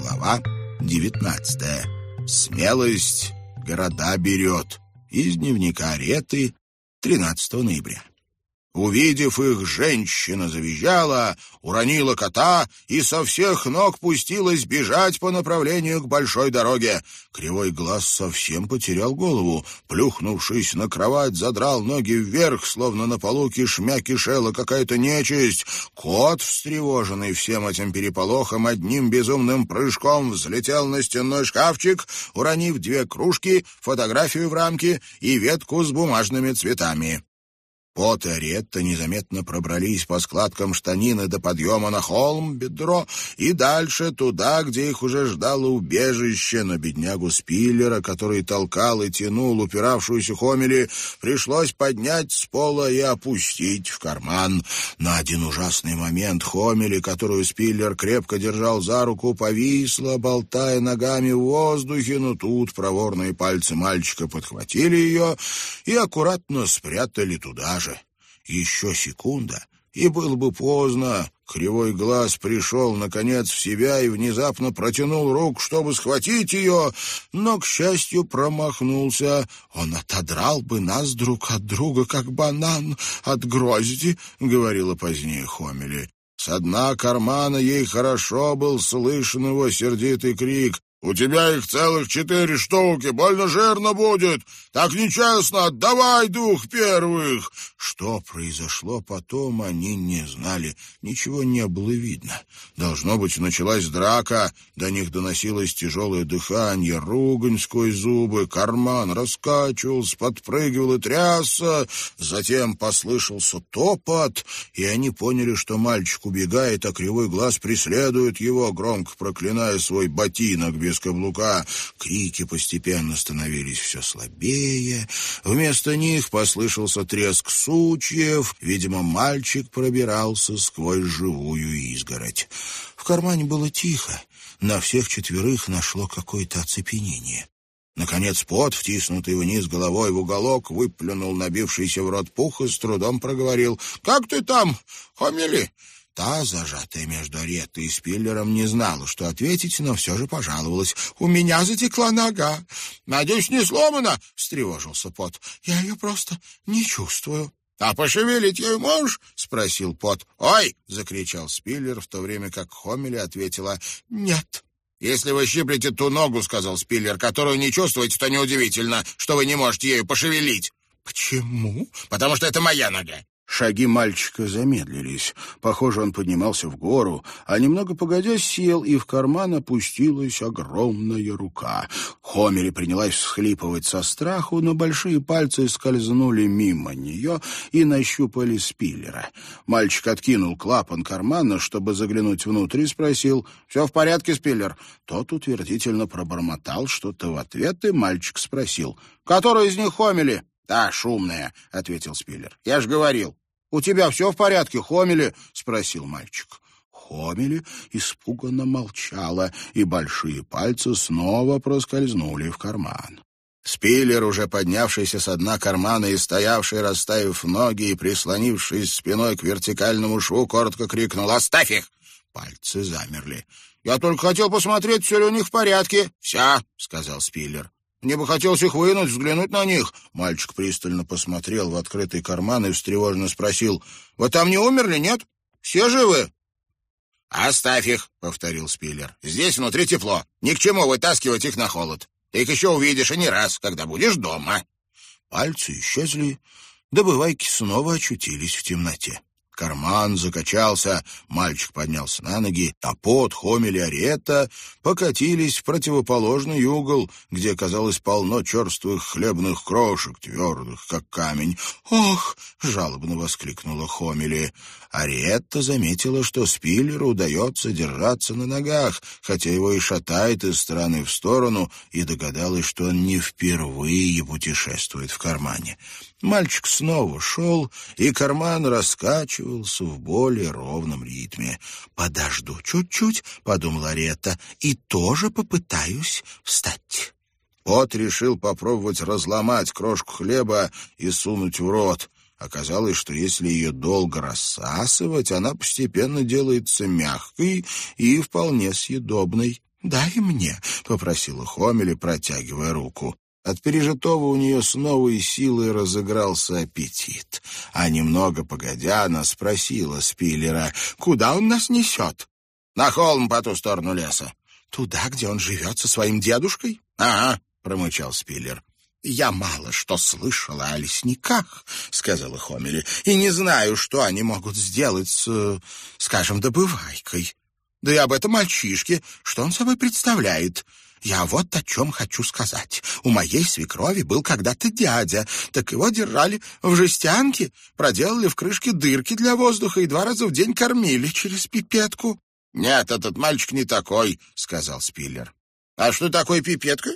Глава девятнадцатая. Смелость города берет. Из дневника Реты 13 ноября. Увидев их, женщина завизжала, уронила кота и со всех ног пустилась бежать по направлению к большой дороге. Кривой глаз совсем потерял голову. Плюхнувшись на кровать, задрал ноги вверх, словно на полу кишмя кишела какая-то нечисть. Кот, встревоженный всем этим переполохом, одним безумным прыжком взлетел на стенной шкафчик, уронив две кружки, фотографию в рамке и ветку с бумажными цветами. Пот и Аретта незаметно пробрались по складкам штанины до подъема на холм, бедро, и дальше туда, где их уже ждало убежище, но беднягу Спиллера, который толкал и тянул упиравшуюся Хомели, пришлось поднять с пола и опустить в карман. На один ужасный момент Хомели, которую Спиллер крепко держал за руку, повисла, болтая ногами в воздухе, но тут проворные пальцы мальчика подхватили ее и аккуратно спрятали туда. Еще секунда, и было бы поздно. Кривой глаз пришел, наконец, в себя и внезапно протянул руку, чтобы схватить ее, но, к счастью, промахнулся. Он отодрал бы нас друг от друга, как банан от грозди, — говорила позднее Хомели. С дна кармана ей хорошо был слышен его сердитый крик. «У тебя их целых четыре штуки, больно жирно будет! Так нечестно, отдавай двух первых!» Что произошло потом, они не знали. Ничего не было видно. Должно быть, началась драка, до них доносилось тяжелое дыхание, ругань сквозь зубы, карман раскачивался, подпрыгивал и трясся. Затем послышался топот, и они поняли, что мальчик убегает, а кривой глаз преследует его, громко проклиная свой ботинок без каблука. Крики постепенно становились все слабее. Вместо них послышался треск сучьев. Видимо, мальчик пробирался сквозь живую изгородь. В кармане было тихо. На всех четверых нашло какое-то оцепенение. Наконец пот, втиснутый вниз головой в уголок, выплюнул набившийся в рот пух и с трудом проговорил. «Как ты там, Хомели?» Та, зажатая между Ареттой и Спиллером, не знала, что ответить, но все же пожаловалась. «У меня затекла нога. Надеюсь, не сломана?» — встревожился Пот. «Я ее просто не чувствую». «А пошевелить ее можешь?» — спросил Пот. «Ой!» — закричал Спиллер, в то время как Хомели ответила «Нет». «Если вы щиплете ту ногу, — сказал Спиллер, — которую не чувствуете, то неудивительно, что вы не можете ею пошевелить». «Почему?» «Потому что это моя нога. Шаги мальчика замедлились. Похоже, он поднимался в гору, а немного погодя сел, и в карман опустилась огромная рука. Хомери принялась всхлипывать со страху, но большие пальцы скользнули мимо нее и нащупали спиллера. Мальчик откинул клапан кармана, чтобы заглянуть внутрь, и спросил, «Все в порядке, спиллер?» Тот утвердительно пробормотал что-то в ответ, и мальчик спросил, «Который из них Хомели?» «Та, шумная», — ответил Спиллер. «Я ж говорил». «У тебя все в порядке, Хомели?» — спросил мальчик. Хомели испуганно молчала, и большие пальцы снова проскользнули в карман. Спиллер, уже поднявшийся с дна кармана и стоявший, расставив ноги и прислонившись спиной к вертикальному шву, коротко крикнул «Оставь их!» Пальцы замерли. «Я только хотел посмотреть, все ли у них в порядке». «Вся», — сказал Спиллер. Мне бы хотелось их вынуть, взглянуть на них. Мальчик пристально посмотрел в открытый карман и встревоженно спросил. «Вы там не умерли, нет? Все живы?» «Оставь их», — повторил Спиллер. «Здесь внутри тепло. Ни к чему вытаскивать их на холод. Ты их еще увидишь, и не раз, когда будешь дома». Пальцы исчезли, добывайки снова очутились в темноте. Карман закачался, мальчик поднялся на ноги, а под Хомель и Аретта покатились в противоположный угол, где, казалось, полно черствых хлебных крошек, твердых, как камень. «Ох!» — жалобно воскликнула Хомели. Аретта заметила, что Спиллеру удается держаться на ногах, хотя его и шатает из стороны в сторону, и догадалась, что он не впервые путешествует в кармане. Мальчик снова шел, и карман раскачивался в более ровном ритме. «Подожду чуть-чуть», — подумала Ретта, — «и тоже попытаюсь встать». Пот решил попробовать разломать крошку хлеба и сунуть в рот. Оказалось, что если ее долго рассасывать, она постепенно делается мягкой и вполне съедобной. «Дай мне», — попросила Хомели, протягивая руку. От пережитого у нее с новой силой разыгрался аппетит. А немного погодя, она спросила Спиллера, «Куда он нас несет?» «На холм по ту сторону леса». «Туда, где он живет со своим дедушкой?» «Ага», — промычал Спиллер. «Я мало что слышала о лесниках», — сказала Хомели, «и не знаю, что они могут сделать с, скажем, добывайкой. Да и об этом мальчишке, что он собой представляет. Я вот о чем хочу сказать. У моей свекрови был когда-то дядя, так его держали в жестянке, проделали в крышке дырки для воздуха и два раза в день кормили через пипетку». «Нет, этот мальчик не такой», — сказал Спиллер. «А что такое пипетка?»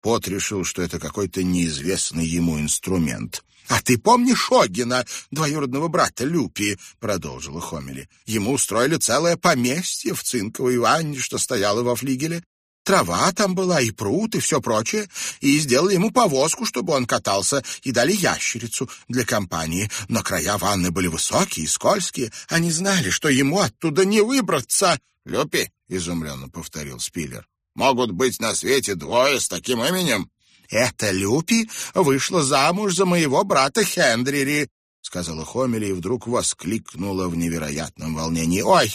Пот решил, что это какой-то неизвестный ему инструмент. «А ты помнишь Огина, двоюродного брата Люпи?» — продолжила Хомели. «Ему устроили целое поместье в цинковой ванне, что стояло во флигеле. Трава там была, и пруд, и все прочее. И сделали ему повозку, чтобы он катался, и дали ящерицу для компании. Но края ванны были высокие и скользкие. Они знали, что ему оттуда не выбраться. «Люпи?» — изумленно повторил Спиллер. Могут быть на свете двое с таким именем. «Эта Люпи вышла замуж за моего брата Хендрири», — сказала Хомели и вдруг воскликнула в невероятном волнении. «Ой,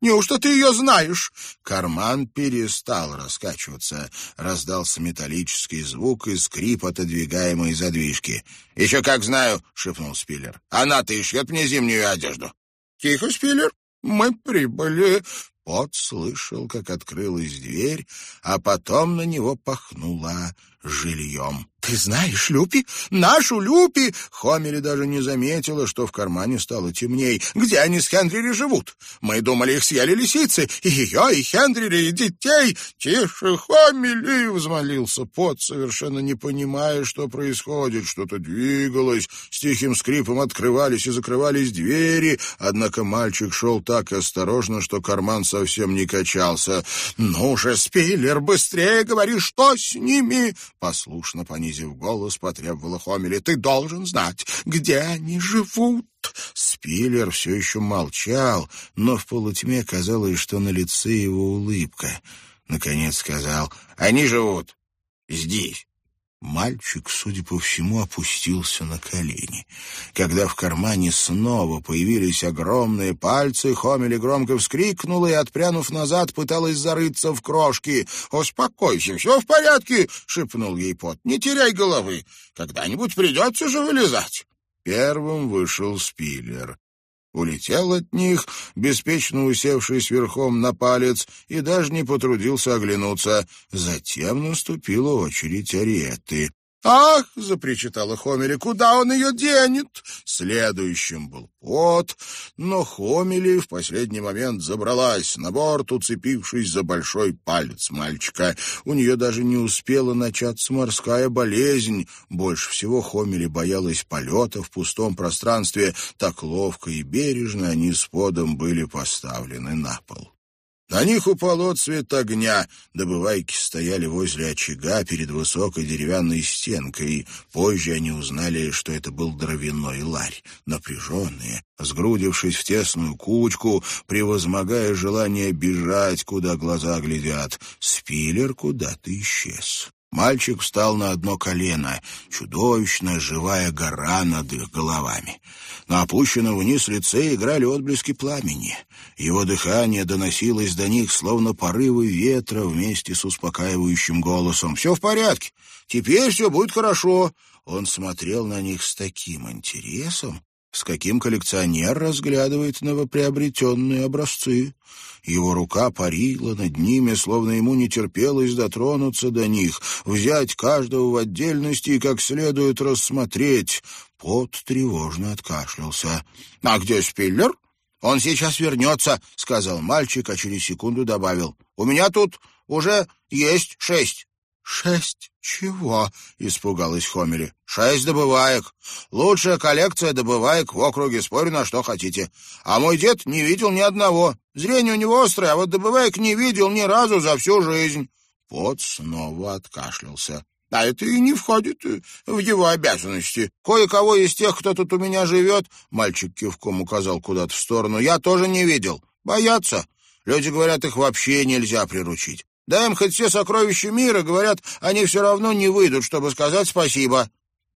неужто ты ее знаешь?» Карман перестал раскачиваться. Раздался металлический звук и скрип отодвигаемой задвижки. «Еще как знаю», — шепнул Спиллер. «Она-то и шьет мне зимнюю одежду». «Тихо, Спиллер, мы прибыли», Пот слышал, как открылась дверь, а потом на него пахнуло жильем. «Ты знаешь Люпи? Нашу Люпи!» Хомели даже не заметила, что в кармане стало темней. «Где они с Хендрили живут? Мы думали, их съели лисицы. И ее, и Хендрили, и детей!» «Тише, Хомели!» — взмолился Пот, совершенно не понимая, что происходит. Что-то двигалось. С тихим скрипом открывались и закрывались двери. Однако мальчик шел так осторожно, что карман совсем не качался. «Ну же, Спиллер, быстрее говори, что с ними!» Послушно понизив голос, потребовала Хомели. «Ты должен знать, где они живут!» Спиллер все еще молчал, но в полутьме казалось, что на лице его улыбка. Наконец сказал, «Они живут здесь». Мальчик, судя по всему, опустился на колени. Когда в кармане снова появились огромные пальцы, Хомели громко вскрикнула и, отпрянув назад, пыталась зарыться в крошки. «Успокойся, все в порядке!» — шепнул ей пот. «Не теряй головы. Когда-нибудь придется же вылезать». Первым вышел Спиллер. Улетел от них, беспечно усевшись верхом на палец, и даже не потрудился оглянуться. Затем наступила очередь Ариетты. «Ах!» — запричитала Хомели. «Куда он ее денет?» Следующим был пот, но Хомели в последний момент забралась на борт, уцепившись за большой палец мальчика. У нее даже не успела начаться морская болезнь. Больше всего Хомели боялась полета в пустом пространстве. Так ловко и бережно они с подом были поставлены на пол. На них упал отцвет огня. Добывайки стояли возле очага перед высокой деревянной стенкой. Позже они узнали, что это был дровяной ларь. Напряженные, сгрудившись в тесную кучку, превозмогая желание бежать, куда глаза глядят, спилер куда-то исчез. Мальчик встал на одно колено, чудовищная живая гора над их головами. На опущенном вниз лице играли отблески пламени. Его дыхание доносилось до них, словно порывы ветра вместе с успокаивающим голосом. «Все в порядке. Теперь все будет хорошо». Он смотрел на них с таким интересом, с каким коллекционер разглядывает новоприобретенные образцы. Его рука парила над ними, словно ему не терпелось дотронуться до них, взять каждого в отдельности и как следует рассмотреть. Пот тревожно откашлялся. «А где Спиллер?» «Он сейчас вернется», — сказал мальчик, а через секунду добавил. «У меня тут уже есть шесть». «Шесть чего?» — испугалась Хомери. «Шесть добываек. Лучшая коллекция добываек в округе, спорю на что хотите. А мой дед не видел ни одного. Зрение у него острое, а вот добываек не видел ни разу за всю жизнь». Пот снова откашлялся. А это и не входит в его обязанности. Кое-кого из тех, кто тут у меня живет, мальчик кивком указал куда-то в сторону, я тоже не видел. Боятся. Люди говорят, их вообще нельзя приручить. Дай им хоть все сокровища мира, говорят, они все равно не выйдут, чтобы сказать спасибо».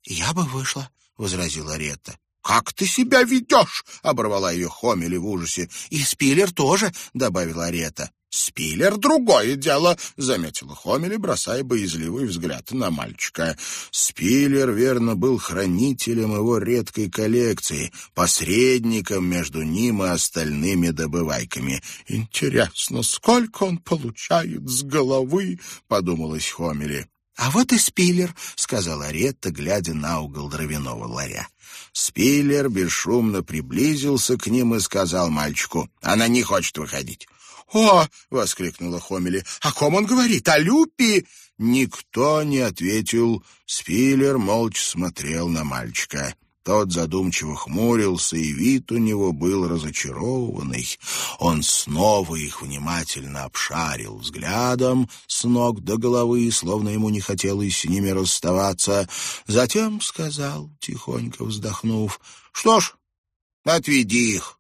«Я бы вышла», — возразила Ретта. «Как ты себя ведешь?» — оборвала ее Хомели в ужасе. «И Спиллер тоже», — добавила Рета. «Спиллер — другое дело», — заметила Хомели, бросая боязливый взгляд на мальчика. Спиллер, верно, был хранителем его редкой коллекции, посредником между ним и остальными добывайками. «Интересно, сколько он получает с головы?» — подумалась Хомели. «А вот и Спиллер», — сказала Ретта, глядя на угол дровяного ларя. Спиллер бесшумно приблизился к ним и сказал мальчику, «Она не хочет выходить. «О!» — воскликнула Хомели. «О ком он говорит? О Люпи?» Никто не ответил. Спиллер молча смотрел на мальчика. Тот задумчиво хмурился, и вид у него был разочарованный. Он снова их внимательно обшарил взглядом с ног до головы, словно ему не хотелось с ними расставаться. Затем сказал, тихонько вздохнув, «Что ж, отведи их».